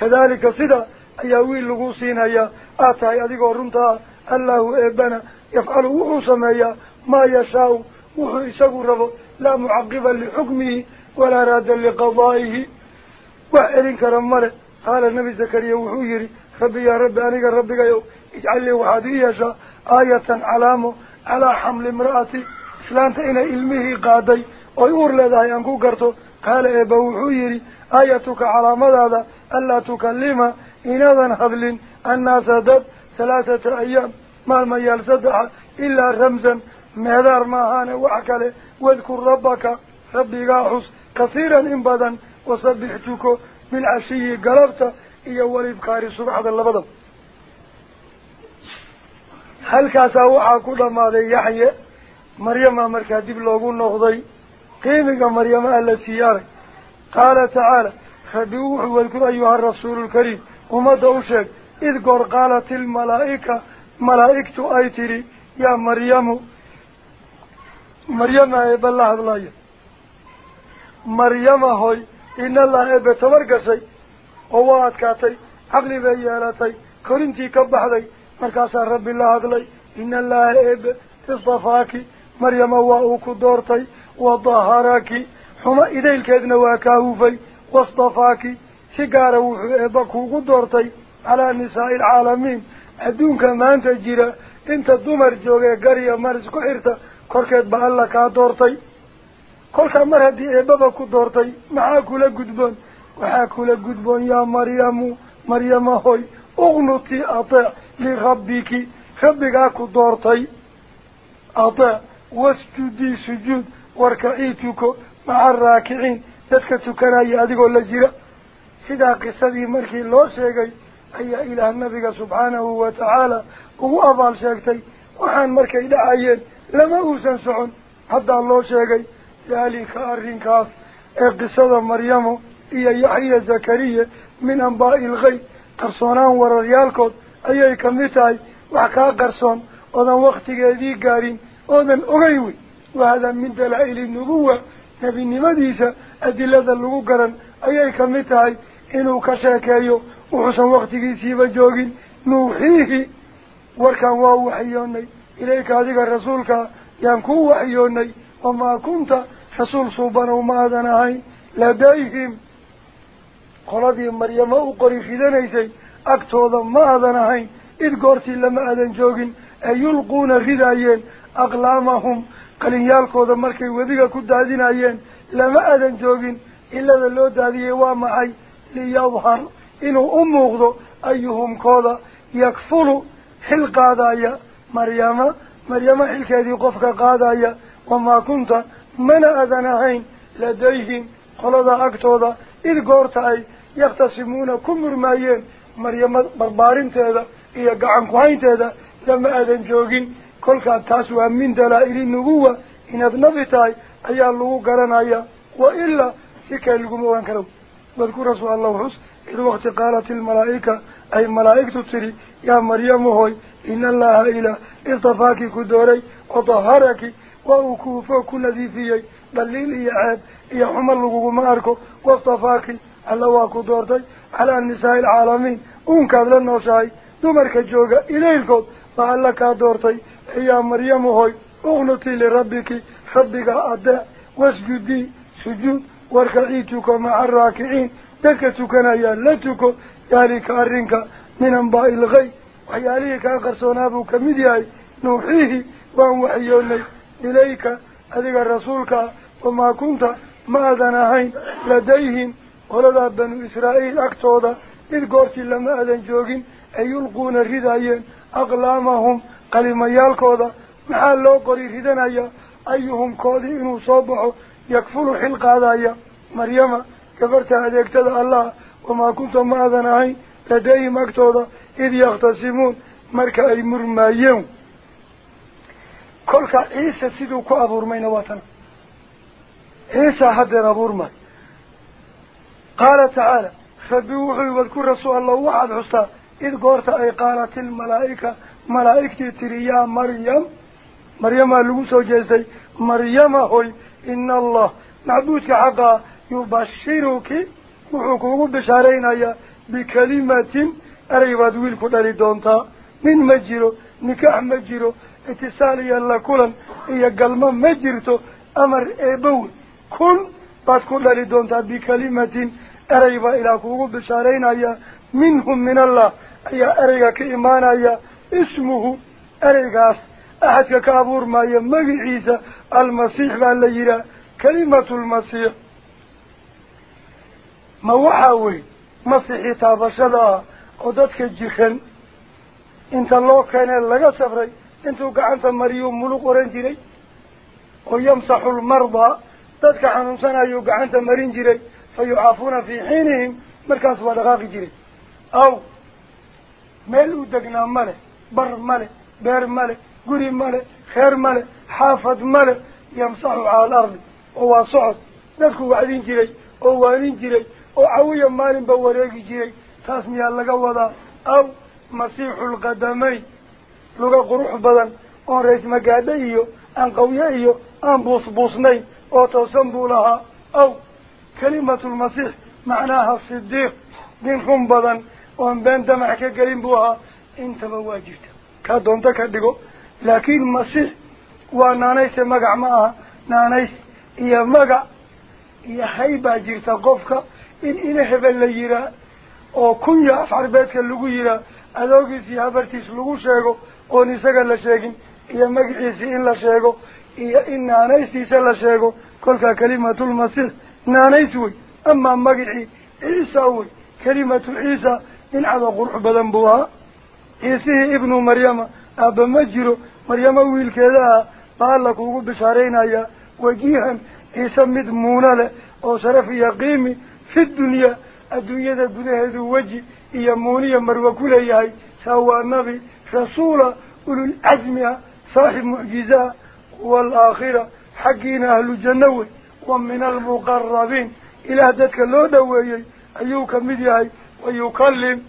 كذلك صدا أياوي اللغوصين أيا آتاي أدقو رمتا الله إبانا يفعل وحو سمايا ما يشاء وحو إساقو ربو لا معقبا لحكمه ولا رادا لقضائه. وحيرين كرمال قال النبي زكريا وحو يري ربي يا ربي أنيك ربي يو اجعل لي وحديشا آية علامة على حمل امرأتي ilmihii qaaday oy uur leedahay aan ku garto qaala eeba wuxuu yidhi aayatuka calaamadaada anlaa tukallima inaadan hadlin annaasa dad halaathata ayaam maalmayaal saddexa ilaa ramsan meedaar maahaane wax kale wadkur rabbaka rabbigaa xus kasiiran in badan wasabix tuko bilcashiyi galabta iyo walibkaari subaxda labadaba halkaasaa waxaa ku dhammaaday yaxye maryama markaa dib loogu noqday qiimiga maryama alla siiyaaray qaala tacaala rabbi wuxuu wadkur ayuha rasuulu lkariim ummadda u sheeg id goor qaalat ilmalaa'ika malaa'igtu ay tidhi yaa maryamu maryama eebba la hadlaya maryama hoy in allah eebbe tabar gashay oo waa adkaatay caqli bay yeelatay korintii ka baxday markaasaa rabbi la hadlay ina allaha eebe istafaaki maryama maanta jira inta dumar joogee gariya mar isku xirta korkeed ba alla kaa doortay kolkaa mar haddii eebbaba ku doortay maxaa kula gudboon waxaa kula gudboon yaa maryamu maryama hoy uqnutii ateec lirabbiki rabbigaa ku doortay ateec wasjudii sujuud warkacii tuko maca araakiciin ذاتك تكنا يأذيك الله جيرا سيدا قصدي مركي الله شيئا أي إله النبي سبحانه وتعالى هو أفعل شيئا وحان مركي إلى لما هو سعون حتى الله شيئا ذلك أرين كاف اقصد مريمه إيا يحيى زكريا من أنباء الغي قرصونان ورريالكود أيها الكمتاي وحكا قرصون وذن وقت قديق قارين وذن أغيوي وهذا من دلائل النبوة nebinimadiisa adilada lagu garan ayay kamid tahay inuu ka sheekeeyo wuxuusan waktigiisiiba joogin nuuxiihi warkaan waa waxyoonay ilayka adiga rasuulka yaan kuu waxyoonay wamaa kunta rasuul suubanow ma aadan ahayn ladayhim qoladii maryamo u qori ridanaysay agtooda ma aadan ahayn id goortii lama aadan joogin ee yulquuna ridaayeen aqlaamahum qalinyaalkooda markay wediga ku daadinayeen lama aadan joogin ilada loo daadiyey waa maxay liyadhar inuu u muuqdo ayuhum kooda yakfulu xil qaadaya maryama maryamo xilkeedii qofka qaadaya wamaa kunta mana aadan ahayn ladayhim qolada agtooda id goorta ay yakhtasimuuna ku murmaayeen maryamo barbaarinteeda iyo gacan ku-haynteeda lama aadan joogin garanaya wa ilaa si kale laguma ogaan karo wadkur rasul allahu xus id wakti qaalat ilmalaa'ika ay malaa'igtu tidhi yaa maryamu hoy ina allaha ilah istafaaki ku dooray wadaharaki waa uu kuufo ku nadiifiyey dhaliil iyo ceeb iyo xumo laguguma arko wastafaaki alla waa ku doortay calaa nisaa'i alcaalamiin uunkaad la nooshahay dumarka jooga ilaylkood baa alla kaa doortay يا مريم هوي اغنطي لربك ربك أداء واسجدي سجود واركعيتك مع الراكعين تكتك نيالتك ذلك أرنك من أنباء الغي وحياليك أقرصون أبو مدياي نوحيه وانوحيوني إليك. أذيك الرسولك وما كنت ما أذنهين لديهم ولدى بنو إسرائيل أكتوضا إذ قرتي لما أذن جوغين أي يلقون الردائين أغلامهم قال ميال كودا محال لو قري هدنا يا أيهم كودي إنو صبحوا يكفلوا حلق هذا مريم كبرت هذا اكتدى الله وما كنتم ماذا نعي لديهم اكتدى إذ يختصمون مركا أي مرمى يوم كلك إيسا سيدو كو أبورمين واتنا إيسا حدر أبورمين قال تعالى فبيوحي وذكر رسول الله وعد حسنا إذ قرت أي قالت الملائكة ملائكة تريا مريم مريم اللوس وجزي مريم هوي إن الله معبودك حقا يبشرك وحقوق بشارين هيا بكلمة أريبا دويل قدري دونتا من مجيرو نكاح مجيرو اتساليا لكولا هي قلما مجيرتو أمر إبوه كن بات قدري دونتا بكلمة أريبا إلى حقوق بشارين هيا منهم من الله هي أريبا كإيمان هيا اسمه أريقاس أحد كابور ما يمغي عيسى المسيح بالليلة كلمة المسيح. ما مسيح مسيحي تابشدا قدتك الجيخن إنت الله كان لغا سفري. انت وقعنت مريوم ملوك ورنجري ويمسح المرضى. تدك حنوصنا يقعنت مرينجري فيعافون في حينهم. مركز ودغاق جري أو ملو دقنا مره بر ماله بير ماله قري ماله خير ماله حافظ ماله يمسح على الأرض هو صعد. نسكو بعدين جري هو وانين جري وعوية مالين بوريك جري. تاسمي الله قوضا. أو مسيح القدمي لغا قروح بدن. أن ريس مقابيه أن قويهيه أن بوس بوسني أو توسنبو لها أو كلمة المسيح معناها الصديق دين خنبضا وان بين دمعك بوها. Waa naanayse magac ma aha naanays iyo magac iyo hay baa jirta qofka in ina hebel la yihaa oo kunya af carbeedka lagu yihaa adoogiis iyo habartiis lagu sheego oon isaga la sheegin iyo magaciisii in la sheego iyo in naanaystiisa la sheego kolkaa kalimatulmasiix naanays wey amaa magacii ciisa wey kelimatu ciisa dhincada qurux badan buu ahaa maryamo wiilkeeda ah baa alla kuugu bishaaraynayaa wajihan ciise mid muuna leh oo sharaf iyo qiimi fi dunyaa adduunyada gudaheedu weji iyo muuniya marwa ku leeyahay saa waa nabi rasuula ululcasmi ah saaxib mucjizaa waalaakhira xaggiina ahlu janno wey wa min almuqarabiin ilaah dadka loo dhoweeyey ayuu kamid yahay wayukallim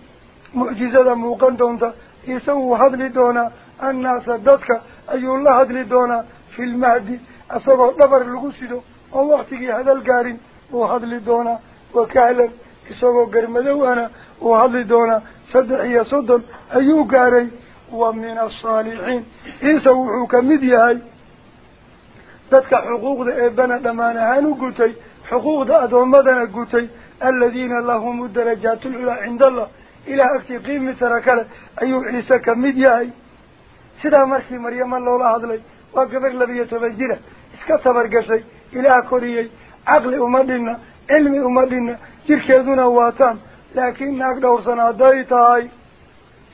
معجزة موقن دونتا. يسوه هدلي دونا الناس الددك أي الله هدلي دونا في المهدي. أصبه دبر الغسل ووقتكي هذا القارن وهدلي دونا وكعلم يسوه قرم دوانا وهدلي دونا صدعي صدن أيو قاري ومن الصالحين. يسوه كمدي هاي ددك حقوق ده إبنا دمانا هانو قلتي حقوق ده أدوان مدنا قلتي الذين لهم الدرجات العلا عند الله. Yahay sidaa markii maryamo loola hadlay waa gabar labiyo toban jira iska tabargashay ilaah koriyey caqli uma dhinna cilmi uma dhinna jirkeeduna waataan laakiin naag dhowrsan hadday tahay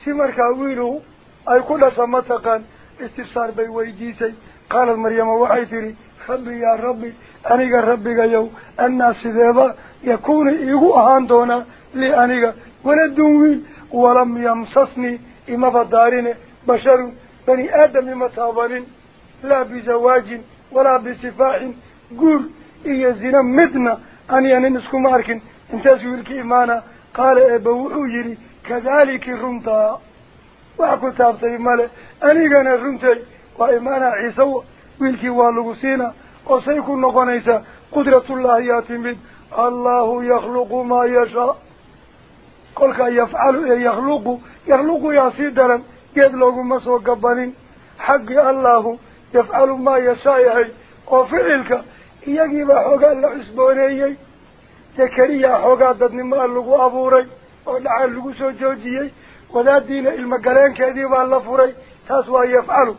si markaa wiilu ay ku dhasha mataqaan istifsaar bay weydiisay qaalad maryama waxay tidhi rabbi yaa rabbi aniga rabbigayow annaa sideeba yakuuni iigu ahaan doonaa lii aniga ولا دومي ولم يمسسني إما فدارين بشر بني آدم متابرين لا بزواج ولا بصفاح قول إيا الزنا مدنا. أني أني نسكو ماركين انتاسو الكيمانا قال أبو حجري كذلك رمتا وأقول تابتي إيمانا أني كان رمتي وإيمانا عيسو ويلكي والغسينا. وسيكون نقنيسا. قدرة الله يأتي الله يخلق ما يشاء. Kolkaa yafcalu ee yakhluqu yakhluqu yaa sii daran geed looguma soo gabanin xaggii allahu yafcalu maa yashaa yahay oo ficilka iyagiibaa xoogaa la cusbooneeyey zakariyaa xoogaa dadnimaa lagu abuuray oo dhaca lagu soo joojiyey wadaadiina ilmagaleenkeedii baa la furay taas waa yafcalu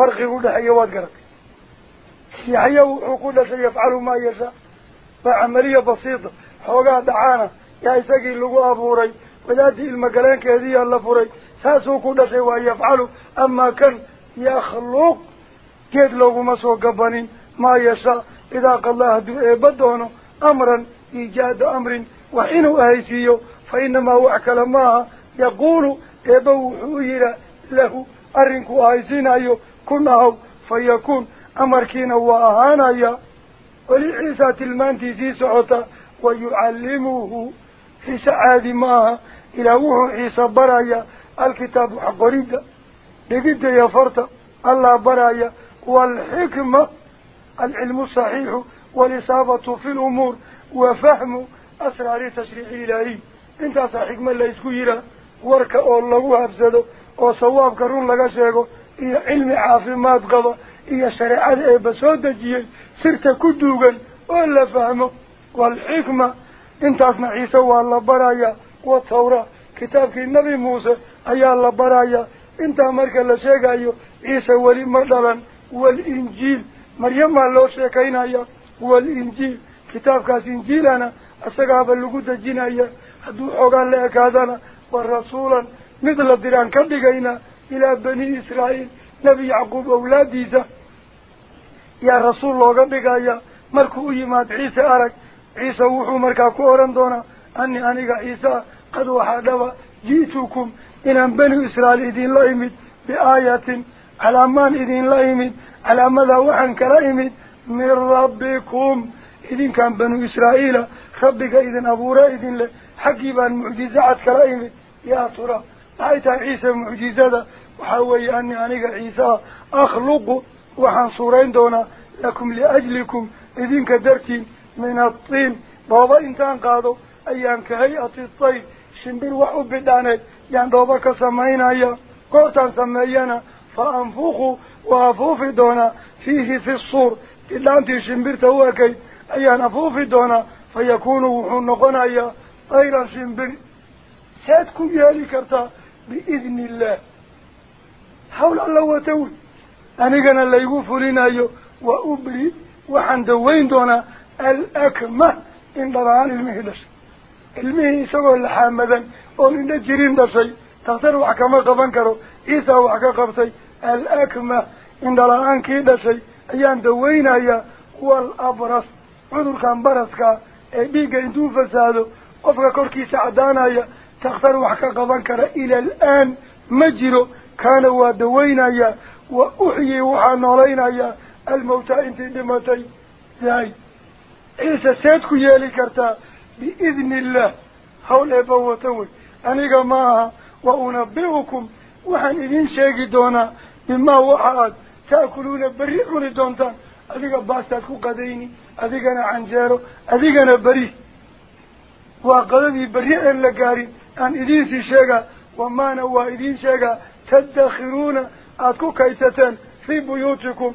عملية بسيطة لكن هو يخلق جيد لو ما سوى قبل سوى نبركة مجره إذا يفعل إذا يخلق فرق يقول حيوات قرق يحيى وقول يفعل ما يشاء. فعملية بسيطة. حوقا دعانا. يا إساقي لغو أبوري وذاتي المقالين كهذه الله فري ساسو كل شيء ويفعل أما كان يخلق جيد لو ما سوى قبل ما يشاء. إذا قال الله بدونه أمرا إيجاد أمر وحينه أهيسيه فإنما وعكل معها يقول إبو حوير له أرنك أهيسين أيو كنه فيكون أمركين وأهانا ولعيسى تلمانتي سي سعطة ويعلمه حيسى عادي معها إلى وحو عيسى برايا. الكتاب حقريدا لقد يفرط الله برايا. والحكمة العلم الصحيح. والإصابة في الأمور. وفهم أسرار تشريع الإلهي انت حكمة لا يسكيرا ورك إيا علم عافمات قضا إيا شريعة بسود جيي سرت كدوغا ولا فهمه والحكمة انت أصنع عيسى والله برايا والتوراة كتابك النبي موسى أيا الله برايا انت أمرك الله شيغايو عيسى ولي مردلا والإنجيل مريم الله شيكينا والإنجيل كتاب كاس إنجيلنا أسقاب اللقودة جنايا هدو حقان لأكادنا والرسولا مثل الدران إلى إلى بني إسرائيل نبي يعقوب أولادي ذا يا رسول الله قد قايا مركو إيمات. عيسى أرك. عيسى وحو مركاكو أرندونا أني أنيقى عيسى قد وحادوا جيتوكم إلى بني إسرائيل إذن لايمد بآيات. على من إذن لايمد على ماذا وحن كرايمد من ربكم. إذن كان بني إسرائيل. خبك إذن أبو رائد حقيبا معجزات كرايمد يا ترى. أيتها عيسى معجزة. وحاوي أني أنيق عيسى أخلق وحنصورين دونا لكم لأجلكم إذن كدرتين من الطين. بابا إنتان قادو أيام كهيئة الطين. شنبير وحب داني. يعني بابا كسمعين أيا. قوتان سمعينا فأنفوخوا وأفوف دونا. فيه في الصور. إلان أنت شنبير توأكي. أيا نفوف دونا. فيكونوا حنقون أيا. طيرا شنبير سيدكم يالي كرتا. بإذن الله. Alla wata wey anigana laygu fulinayo wa ubri waxaan daweyn doonaa alakma in dhabaan ilmihii dhashay ilmihii isagoo laxaamadan oon indho jirin dhashay takhtar wax kama qaban karo ciisaa wax ka qabtay alakma indhala-aankii dhashay ayaan daweynayaa wal abras cudurkan baraskaa ee dhiigga intuu fasaado qofka korkiisa caddaanaya takhtar wax ka qaban kara ila alaan ma jiro كان ودوينا يا وأحيي وحنا لنا يا الموتى أنت دمتي زاي عيسى سيدك يا لكرتا بإذن الله. حول أبوتوي أنا جماعة وأنبئكم. وحن إذن شاكي دونا مما تأكلون بريحون دونتا. أذيك باستاتكو قديني. أذيك أنا عنجارو. أذيك أنا بري. وقلبي بريح لكاري أن إذن سي شاكا وما نوا إذن شاكا تدخرون أكو كيسة في بيوتكم.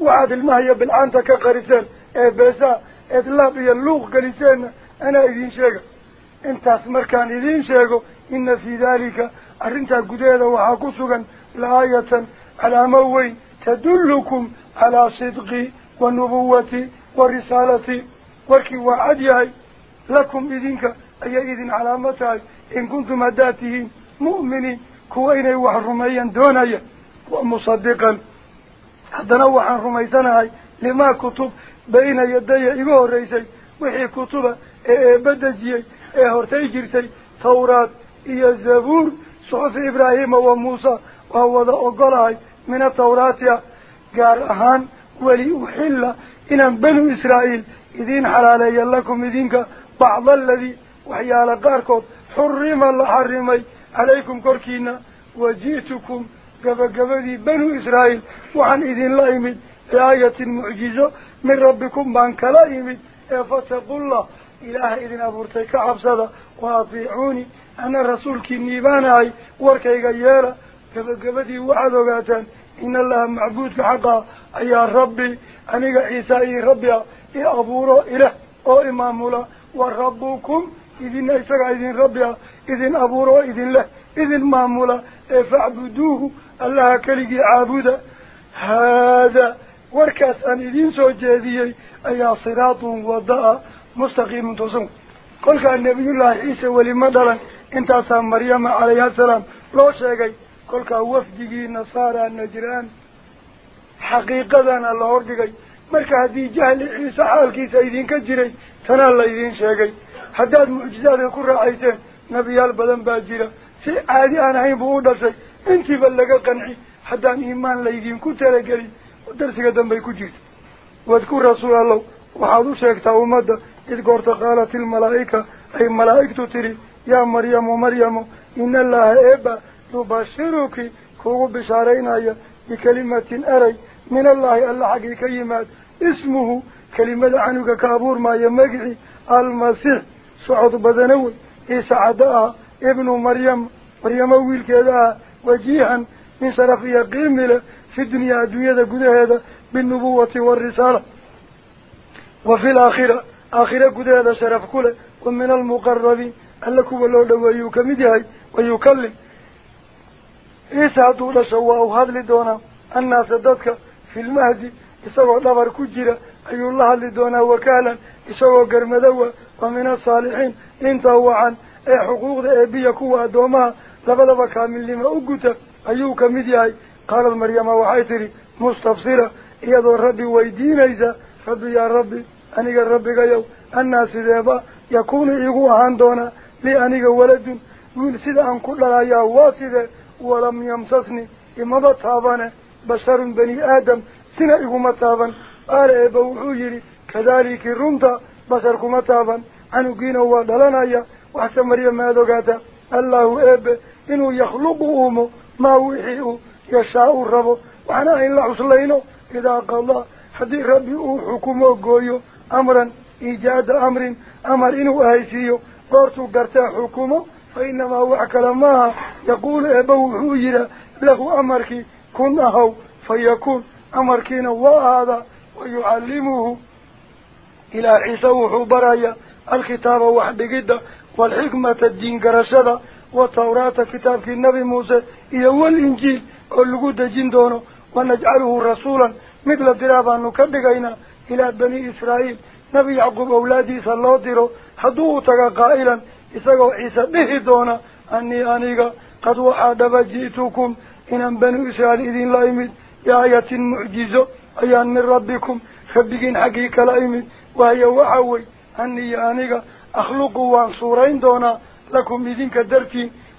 وعاد المهي بالعانتك اي إبسا إذلابي إيه اللوغ قريسان أنا إذين شاك إنت أسمر كان إذين شاك إن في ذلك أرنت قديدة وحاكسوغا لآية على موي تدلكم على صدقي ونبوتي ورسالتي وكي وعديهي لكم إذنك أي إذن علامتها إن كنتم أداتهم مؤمنين. Musadiqan haddana waxaan rumaysanahay limaa kutub bayna yadaya iga horreysay wixii kutuba ee eebba dejiyey ee hortay jirtay tawraad iyo zabuur suxufi ibraahima wa muusa waa wada ogolahay min atawraati ah gaar ahaan weli uxilla inaan banu israa'iil idiin xalaaleeya lakum idinka bacda aladii waxyaala qaarkood xurima la xarimay عليكم كركينا وجيتكم قبقبدي بنو إسرائيل وعن إذن الله من آية معجزة من ربكم بان بانك لايمد فتقول الله إله إذن أبورتك عبصدا وأطيعوني. أنا رسولك النيباني واركي غيارة. قبقبدي وعد قاتان إن الله معبود حقا. أي ربي أنيق عيسائي ربي يا أبورو إله أو إمامو ربكم وربكم إذن أسرع إذن ربها إذن أبورو إذن له إذن مامولا إيه، فاعبدوه. الله كليك عابدا هذا وركاس أن إذن سوجيذي أي صراط وضاء مستقيم تصم قل كان نبي الله إيسا ولمدلا إنت سام مريم عليه السلام. لو شاكي قل كان وفدي نصارى النجران. حقيقة الله وردي. مركا دي جهل عيسى حالكي سيدين كجري. تنال الله إذن شاكي raacayseen nebiyaal badan baa jira si caadi aan ahayn buu u dhashay intiiba laga qanci haddaan iimaan laydinku talagelin darsiga dambay ku jirta wadkur rasuul allow waxaad u sheegtaa ummadda id goorta qaalat ilmalaa'ika ay malaa'igtu tidhi yaa maryamu maryamu ina allaha eeba yubashiruki kugu bishaaraynaya bikelimatin eray min allahi alla xaggii ka yimaad ismuhu kelimada canuga ka abuurmaayo magicii almasiix سعد بدنوي إسعداء ابن مريم مريم أول كذا وجيها من سرقية قيملة في الدنيا الدنيا قد هذا بالنبوة والرسالة. وفي الآخرة آخرة قد هذا شرف كله ومن المقربين ألكوا بلوده ويكمده ويكلم إيسا دولة شواء هذا لدونا أن الددك في المهدي إيسا وعلى بركجرة أي الله لدونا وكالا إيسا وقرمدوه wa min asaalixiin inta wacan ee xuquuqda eebiya kuwa addoomaha labadaba kaamilnimo u guta ayuu kamid yahay qaalad maryama waxay tidhi mustabsira iyadoo rabbi weydiinaysa rabbi yaa rabbi aniga rabbigayow annaa sideeba yakuunu iigu ahaan doonaa lii aniga waladun wiil sida aan ku dhalayaa waa sidee walam yamsasni imaba taabane basharun bani aadam sina iguma taaban qaala eeba wuxuu yidhi kadaaliki runta bashar kuma taaban allahu eebe inuu yakhluqu uumo maa wixii uu yashaa-u rabo waxna ayn la cuslayno idaa qadaa haddii rabbi uu xukumo gooyo amran iijaada amrin amar inuu ahaysiiyo goortuu gartee xukumo fa inamaa wax kale maaha yaquulu eeba wuxuu yihaa lahu amarkii kun ahow fa yakuun amarkiina waa ahaadaa wayucallimuhu ilaah ciise wuxuu baraya الكتاب وحبيقيدة والحكمة الدين كرشدة والتوراة كتاب في النبي موسى يوال إنجيل اللقود جين دونه ونجعله رسولا مثل الدراب الدرابة نكبقين إلى بني إسرائيل. نبي عقب أولادي صلى الله ديره حدوتك قائلا إساقو عيسى به دونا أني آنيقا قد وحادب جيتكم إن بني إسرائيل إذن لا يمد. يا آية من ربكم خبقين حقيقة لا يمد وهي وحوي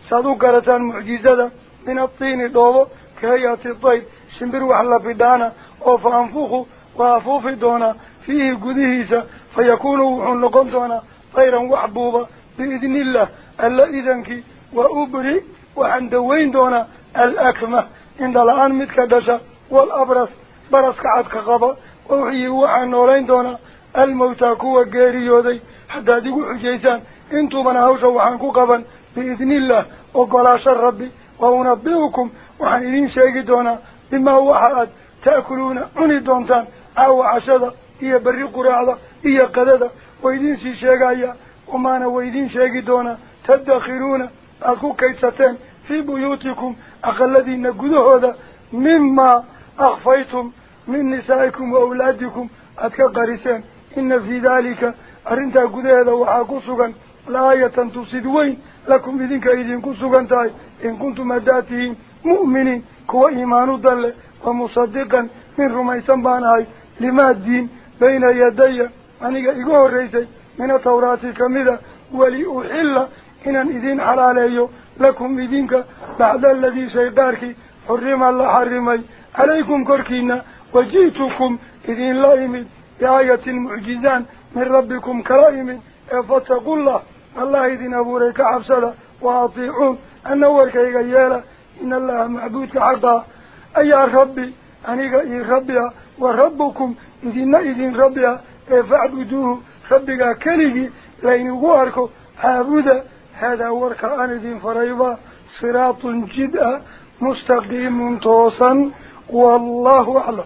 saad u garataan mucjizada min atiini dhoobo kahayati dayr shimbir wax la bidhaana oo fa anfuku waa afuufi doonaa fiihi gudihiisa fa yakuunu wuxuu noqon doonaa dayran wax buuba biidni illah alla idankii wa ubri waxaan daweyn doonaa alakmah indhala-aan midka dhasha waalabras baraska cadka qaba wawxii waxaan noolayn doonaa الموتى كوا غير يودي حتى ديغو خجيسان انتو بنا هوشا وحان كو قبن بإذن الله وقلاش ربي وأنبئكم وحنين شيغي بما هو حد تأكلون اني دونتان أو عشده هي بري قراده هي قدده ويدين سي شيغايا وما أنا ويدين شيغي دونا تدخرون أكو كيتتين في بيوتكم اقلدي هذا مما أخفيتم من نسائكم وأولادكم أتكا قريسين ku sugan la-aayatan tusid weyn lakum idinka idinku sugan tahay in kuntum haddaad tihiin mu'miniin kuwa iimaanu dalle wa musadiqan min rumaysan baan ahay limaa diin bayna yadaya aniga iga horraysay mina tawraati kamida wali uxilla inaan idiin xalaaleeyo lakum idinka bacda aladii shay qaarkii xurima la xarimay calaykum korkiina waji'tukum idinla imid بآية المعجزان من ربكم كرائم فاتقوا الله الله إذن أبو ريك عفسد وأطيعون النور كيغيالا إن الله معبود كحقا أي ربي أني ربي وربكم إذن إذن ربي فاعبدوه. ربك كليه لأن واركو عبود هذا ورك أن إذن فريبا صراط جدا مستقيم توسا والله أعلم.